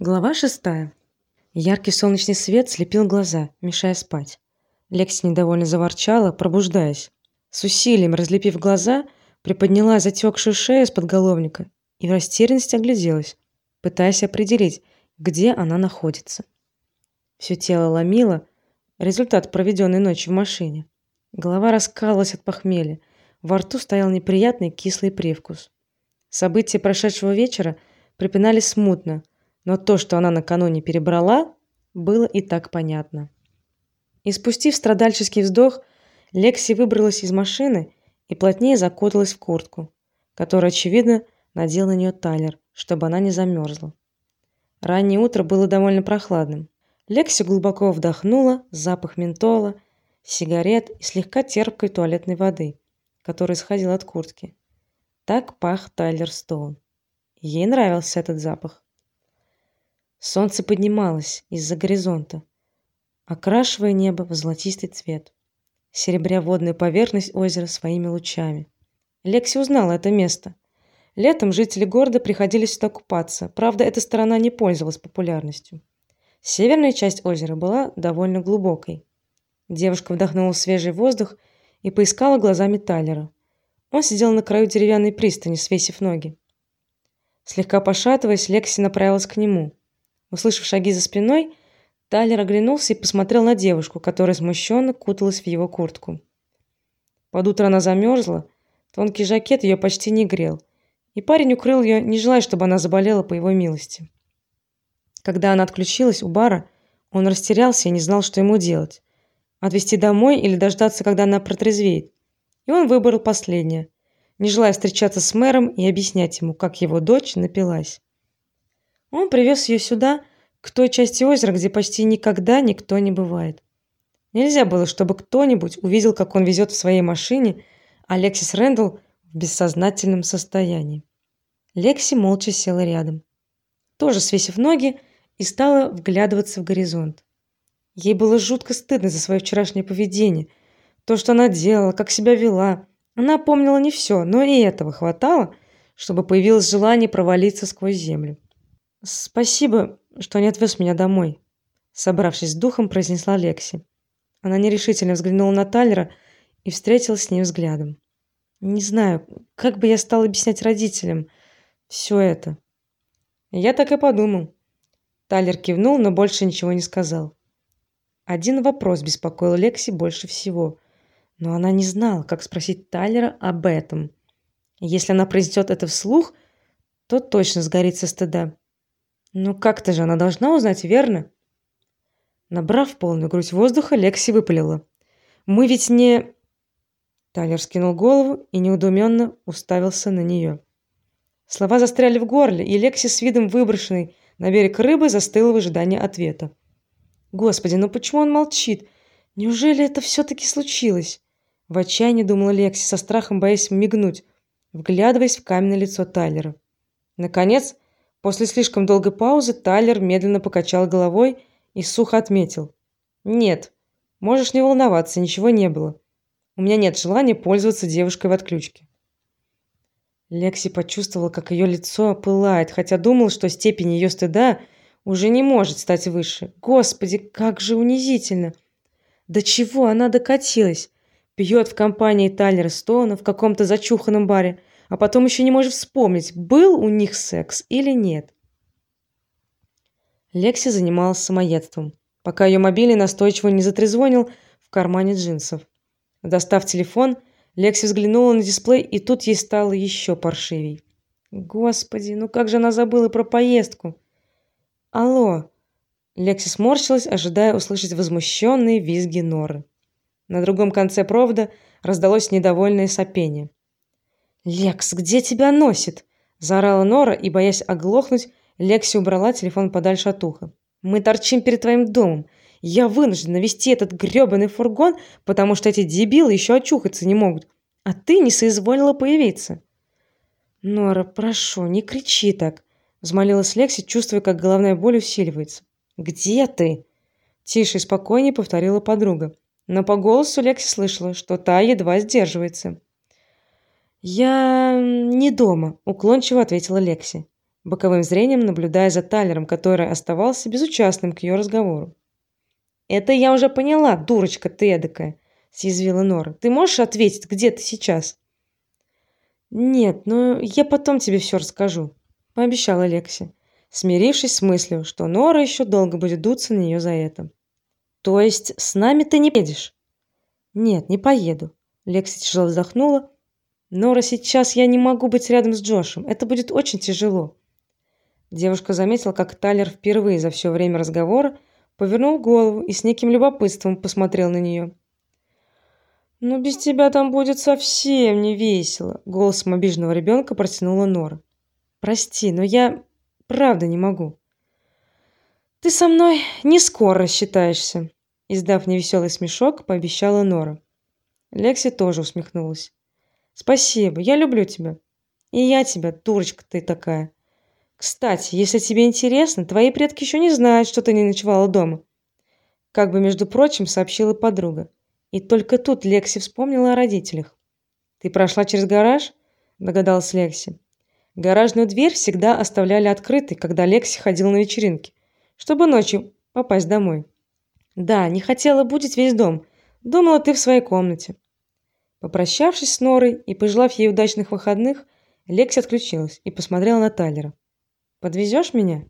Глава шестая. Яркий солнечный свет слепил глаза, мешая спать. Лекси недовольно заворчала, пробуждаясь. С усилием разлепив глаза, приподняла затекшую шею из подголовника и в растерянности огляделась, пытаясь определить, где она находится. Все тело ломило, результат проведенной ночи в машине. Голова раскалывалась от похмелья, во рту стоял неприятный кислый привкус. События прошедшего вечера припинали смутно но то, что она накануне перебрала, было и так понятно. И спустив страдальческий вздох, Лекси выбралась из машины и плотнее закуталась в куртку, которую очевидно надел на нее Тайлер, чтобы она не замерзла. Раннее утро было довольно прохладным. Лекси глубоко вдохнула запах ментола, сигарет и слегка терпкой туалетной воды, которая исходила от куртки. Так пах Тайлер Стоун. Ей нравился этот запах. Солнце поднималось из-за горизонта, окрашивая небо в золотистый цвет, серебря водную поверхность озера своими лучами. Лекси узнала это место. Летом жители города приходили сюда купаться. Правда, эта сторона не пользовалась популярностью. Северная часть озера была довольно глубокой. Девушка вдохнула свежий воздух и поискала глазами Тайлера. Он сидел на краю деревянной пристани, свесив ноги. Слегка пошатываясь, Лекси направилась к нему. Услышав шаги за спиной, Тайлер оглянулся и посмотрел на девушку, которая смущенно куталась в его куртку. Под утро она замерзла, тонкий жакет ее почти не грел, и парень укрыл ее, не желая, чтобы она заболела по его милости. Когда она отключилась у бара, он растерялся и не знал, что ему делать: отвезти домой или дождаться, когда она протрезвеет. И он выбрал последнее, не желая встречаться с мэром и объяснять ему, как его дочь напилась. Он привез ее сюда, к той части озера, где почти никогда никто не бывает. Нельзя было, чтобы кто-нибудь увидел, как он везет в своей машине Алексис Рэндалл в бессознательном состоянии. Лекси молча села рядом, тоже свесив ноги и стала вглядываться в горизонт. Ей было жутко стыдно за свое вчерашнее поведение, то, что она делала, как себя вела. Она помнила не все, но и этого хватало, чтобы появилось желание провалиться сквозь землю. Спасибо, что не отвез меня домой, собравшись с духом, произнесла Лекси. Она нерешительно взглянула на Тайлера и встретилась с ним взглядом. Не знаю, как бы я стал объяснять родителям все это. Я так и подумал. Тайлер кивнул, но больше ничего не сказал. Один вопрос беспокоил Лекси больше всего, но она не знала, как спросить Тайлера об этом. Если она произнесет это вслух, то точно сгорит со стыда. Ну как-то же она должна узнать, верно? Набрав полную грудь воздуха, Лекси выпалила: "Мы ведь не Тайлер скинул голову и неудуменно уставился на нее. Слова застряли в горле, и Лекси с видом выброшенной на берег рыбы застыла в ожидании ответа. Господи, ну почему он молчит? Неужели это все таки случилось? В отчаянии думала Лекси, со страхом боясь мигнуть, вглядываясь в каменное лицо Тайлера. Наконец, После слишком долгой паузы Тайлер медленно покачал головой и сухо отметил: "Нет. Можешь не волноваться, ничего не было. У меня нет желания пользоваться девушкой в отключке". Лекси почувствовала, как ее лицо пылает, хотя думал, что степень ее стыда уже не может стать выше. Господи, как же унизительно. До чего она докатилась? Пьет в компании Тайлера Стоуна в каком-то зачуханном баре а потом еще не может вспомнить, был у них секс или нет. Лекси занималась самоедством, пока ее мобильный настойчиво не затрезвонил в кармане джинсов. Достав телефон, Лекси взглянула на дисплей, и тут ей стало еще паршивей. Господи, ну как же она забыла про поездку? Алло. Лекси сморщилась, ожидая услышать возмущенные визги Норы. На другом конце провода раздалось недовольное сопение. "Лекс, где тебя носит?" заорала Нора, и боясь оглохнуть, Лекси убрала телефон подальше от уха. "Мы торчим перед твоим домом. Я вынуждена вести этот грёбаный фургон, потому что эти дебилы еще очухаться не могут. А ты не соизволила появиться". "Нора, прошу, не кричи так", взмолилась Лекси, чувствуя, как головная боль усиливается. "Где ты?" тише и спокойнее повторила подруга. Но по голосу Лекси слышала, что та едва сдерживается. Я не дома, уклончиво ответила Лекси. боковым зрением наблюдая за Тайлером, который оставался безучастным к ее разговору. Это я уже поняла, дурочка ты эдакая, съязвила Нора. Ты можешь ответить, где ты сейчас? Нет, но я потом тебе все расскажу, пообещала Лекси, смирившись с мыслью, что Нора еще долго будет дуться на нее за это. То есть с нами ты не поедешь? Нет, не поеду. Лекси тяжело вздохнула. Нора, сейчас я не могу быть рядом с Джошем. Это будет очень тяжело. Девушка заметила, как Тайлер впервые за все время разговора повернул голову и с неким любопытством посмотрел на нее. "Ну без тебя там будет совсем не весело", голосом обиженного ребенка протянула Нора. "Прости, но я правда не могу. Ты со мной не скоро рассчитаешься", издав невеселый смешок, пообещала Нора. Лекси тоже усмехнулась. "Спасибо, я люблю тебя. И я тебя, дурочка ты такая. Кстати, если тебе интересно, твои предки еще не знают, что ты не ночевала дома. Как бы между прочим сообщила подруга. И только тут Лекси вспомнила о родителях. Ты прошла через гараж? догадалась Лекси. Гаражную дверь всегда оставляли открытой, когда Лекси ходила на вечеринки, чтобы ночью попасть домой. Да, не хотела будить весь дом. Думала, ты в своей комнате. Попрощавшись с Норой и пожелав ей удачных выходных, Лекси отключилась и посмотрела на Тайлера. Подвезешь меня?